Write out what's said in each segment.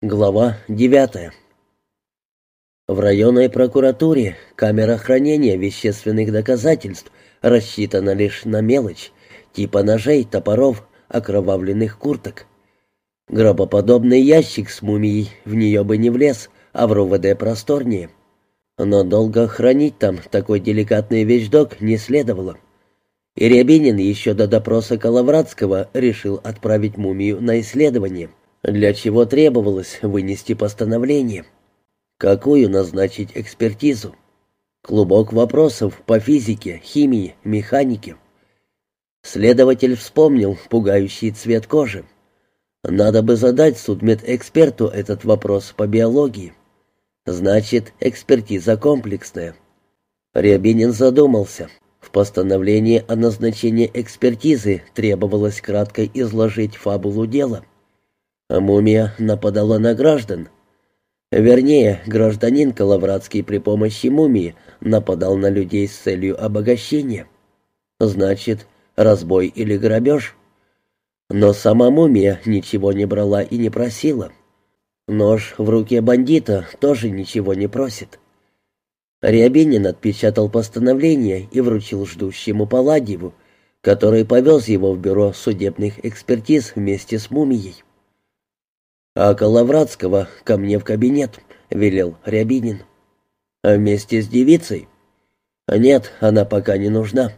Глава девятая. В районной прокуратуре камера хранения вещественных доказательств рассчитана лишь на мелочь, типа ножей, топоров, окровавленных курток. Гробоподобный ящик с мумией в нее бы не влез, а в РУВД просторнее. Но долго хранить там такой деликатный вещдок не следовало. И Рябинин еще до допроса Коловратского решил отправить мумию на исследование — для чего требовалось вынести постановление. Какую назначить экспертизу? Клубок вопросов по физике, химии, механике. Следователь вспомнил пугающий цвет кожи. Надо бы задать судмедэксперту этот вопрос по биологии. Значит, экспертиза комплексная. Рябинин задумался. В постановлении о назначении экспертизы требовалось кратко изложить фабулу дела. А мумия нападала на граждан. Вернее, гражданин Коловратский при помощи мумии нападал на людей с целью обогащения. Значит, разбой или грабеж. Но сама мумия ничего не брала и не просила. Нож в руке бандита тоже ничего не просит. Рябинин отпечатал постановление и вручил ждущему Палладьеву, который повез его в бюро судебных экспертиз вместе с мумией. «А Коловратского ко мне в кабинет», — велел Рябинин. «А вместе с девицей?» «Нет, она пока не нужна».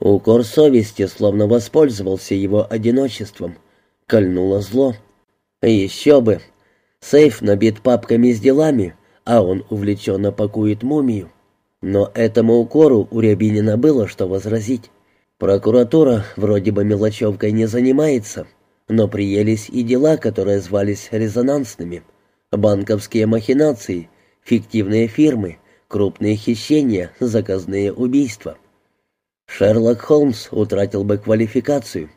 Укор совести словно воспользовался его одиночеством. Кольнуло зло. «Еще бы! Сейф набит папками с делами, а он увлеченно пакует мумию». Но этому укору у Рябинина было что возразить. Прокуратура вроде бы мелочевкой не занимается, — но приелись и дела, которые звались резонансными. Банковские махинации, фиктивные фирмы, крупные хищения, заказные убийства. Шерлок Холмс утратил бы квалификацию.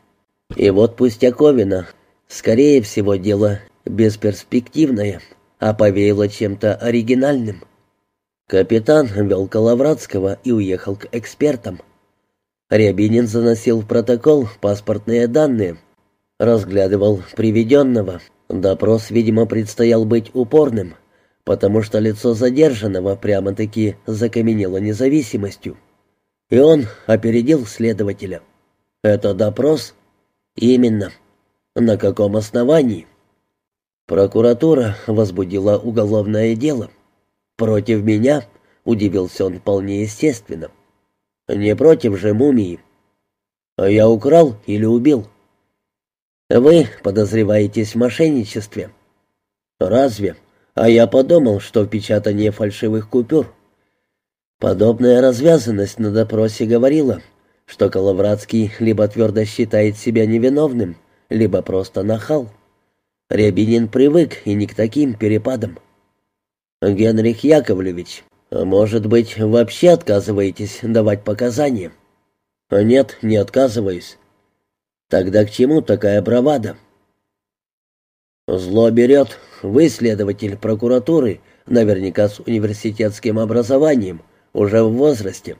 И вот Пустяковина, скорее всего, дело бесперспективное, а повеяло чем-то оригинальным. Капитан вел Коловратского и уехал к экспертам. Рябинин заносил в протокол паспортные данные, разглядывал приведенного. Допрос, видимо, предстоял быть упорным, потому что лицо задержанного прямо-таки закаменело независимостью. И он опередил следователя. «Это допрос?» «Именно. На каком основании?» «Прокуратура возбудила уголовное дело. Против меня?» — удивился он вполне естественно. «Не против же мумии. А я украл или убил?» Вы подозреваетесь в мошенничестве. Разве? А я подумал, что в печатании фальшивых купюр. Подобная развязанность на допросе говорила, что Коловратский либо твердо считает себя невиновным, либо просто нахал. Рябинин привык и не к таким перепадам. Генрих Яковлевич, может быть, вообще отказываетесь давать показания? Нет, не отказываюсь. Тогда к чему такая бравада? Зло берет. Вы, следователь прокуратуры, наверняка с университетским образованием, уже в возрасте.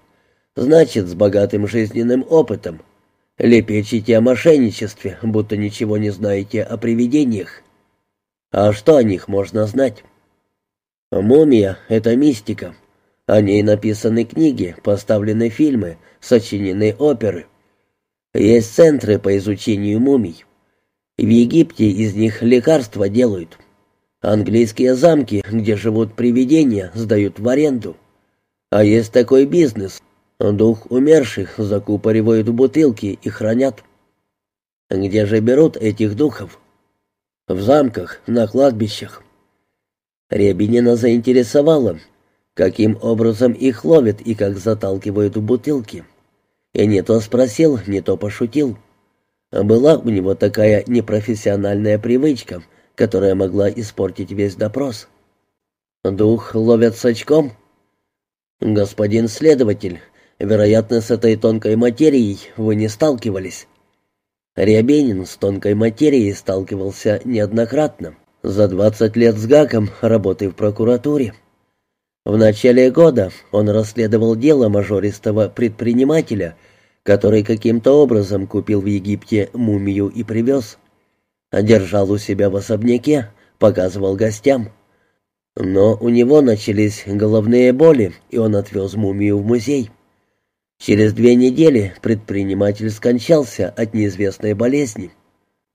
Значит, с богатым жизненным опытом. Лепечите о мошенничестве, будто ничего не знаете о привидениях. А что о них можно знать? Мумия — это мистика. О ней написаны книги, поставлены фильмы, сочинены оперы. Есть центры по изучению мумий. В Египте из них лекарства делают. Английские замки, где живут привидения, сдают в аренду. А есть такой бизнес. Дух умерших закупоривают в бутылки и хранят. Где же берут этих духов? В замках, на кладбищах. Рябинина заинтересовала, каким образом их ловят и как заталкивают в бутылки. И не то спросил, не то пошутил. Была у него такая непрофессиональная привычка, которая могла испортить весь допрос. «Дух ловят с очком?» «Господин следователь, вероятно, с этой тонкой материей вы не сталкивались». Рябинин с тонкой материей сталкивался неоднократно. За двадцать лет с Гаком работы в прокуратуре. В начале года он расследовал дело мажористого предпринимателя, который каким-то образом купил в Египте мумию и привез. Держал у себя в особняке, показывал гостям. Но у него начались головные боли, и он отвез мумию в музей. Через две недели предприниматель скончался от неизвестной болезни.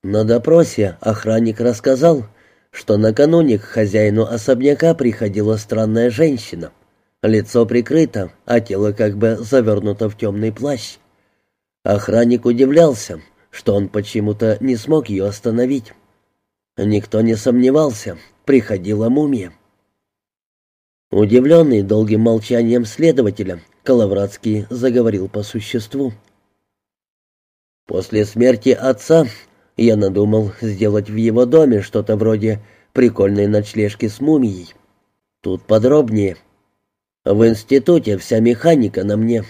На допросе охранник рассказал, что накануне к хозяину особняка приходила странная женщина. Лицо прикрыто, а тело как бы завернуто в темный плащ. Охранник удивлялся, что он почему-то не смог ее остановить. Никто не сомневался, приходила мумия. Удивленный долгим молчанием следователя, Коловратский заговорил по существу. После смерти отца я надумал сделать в его доме что-то вроде прикольной ночлежки с мумией. Тут подробнее. В институте вся механика на мне.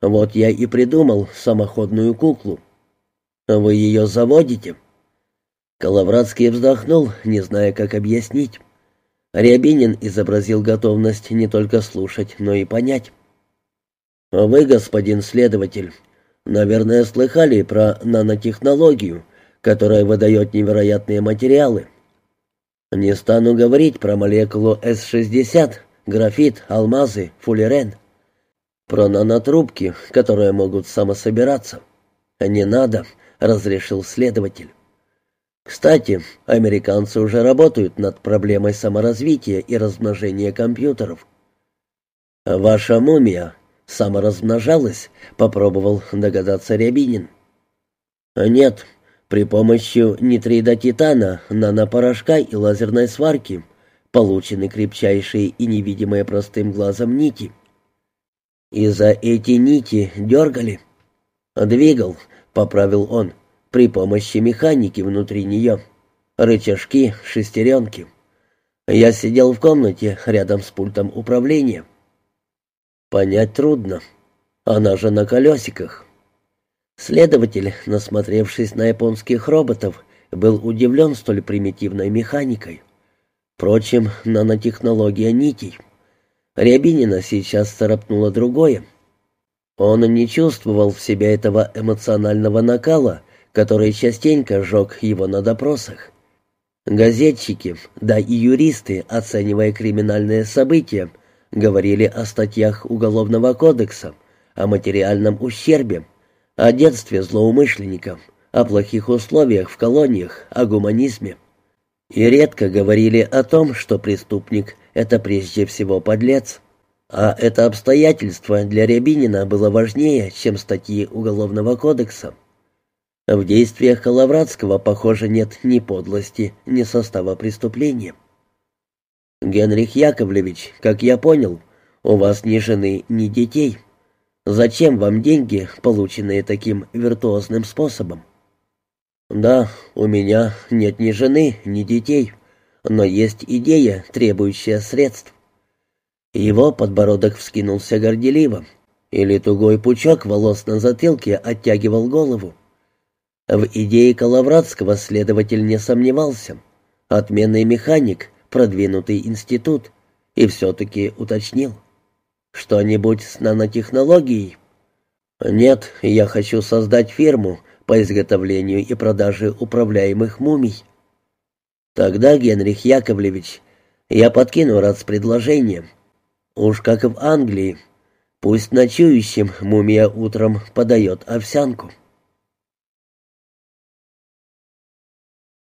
Вот я и придумал самоходную куклу. Вы ее заводите?» Коловратский вздохнул, не зная, как объяснить. Рябинин изобразил готовность не только слушать, но и понять. «Вы, господин следователь, наверное, слыхали про нанотехнологию, которая выдает невероятные материалы. Не стану говорить про молекулу С-60, графит, алмазы, фуллерен. Про нанотрубки, которые могут самособираться. Не надо, разрешил следователь. Кстати, американцы уже работают над проблемой саморазвития и размножения компьютеров. Ваша мумия саморазмножалась, попробовал догадаться Рябинин. Нет, при помощи нитрида титана, нанопорошка и лазерной сварки получены крепчайшие и невидимые простым глазом нити. И за эти нити дергали. Двигал, поправил он, при помощи механики внутри нее. Рычажки, шестеренки. Я сидел в комнате рядом с пультом управления. Понять трудно. Она же на колесиках. Следователь, насмотревшись на японских роботов, был удивлен столь примитивной механикой. Впрочем, нанотехнология нитей. Рябинина сейчас царапнуло другое. Он не чувствовал в себе этого эмоционального накала, который частенько сжег его на допросах. Газетчики, да и юристы, оценивая криминальные события, говорили о статьях Уголовного кодекса, о материальном ущербе, о детстве злоумышленников, о плохих условиях в колониях, о гуманизме. И редко говорили о том, что преступник — это прежде всего подлец. А это обстоятельство для Рябинина было важнее, чем статьи Уголовного кодекса. В действиях Коловратского, похоже, нет ни подлости, ни состава преступления. «Генрих Яковлевич, как я понял, у вас ни жены, ни детей». Зачем вам деньги, полученные таким виртуозным способом? Да, у меня нет ни жены, ни детей, но есть идея, требующая средств. Его подбородок вскинулся горделиво, или тугой пучок волос на затылке оттягивал голову. В идее Коловратского следователь не сомневался. Отменный механик, продвинутый институт, и все-таки уточнил — что-нибудь с нанотехнологией? Нет, я хочу создать фирму по изготовлению и продаже управляемых мумий. Тогда, Генрих Яковлевич, я подкину раз предложением. Уж как в Англии. Пусть ночующим мумия утром подает овсянку.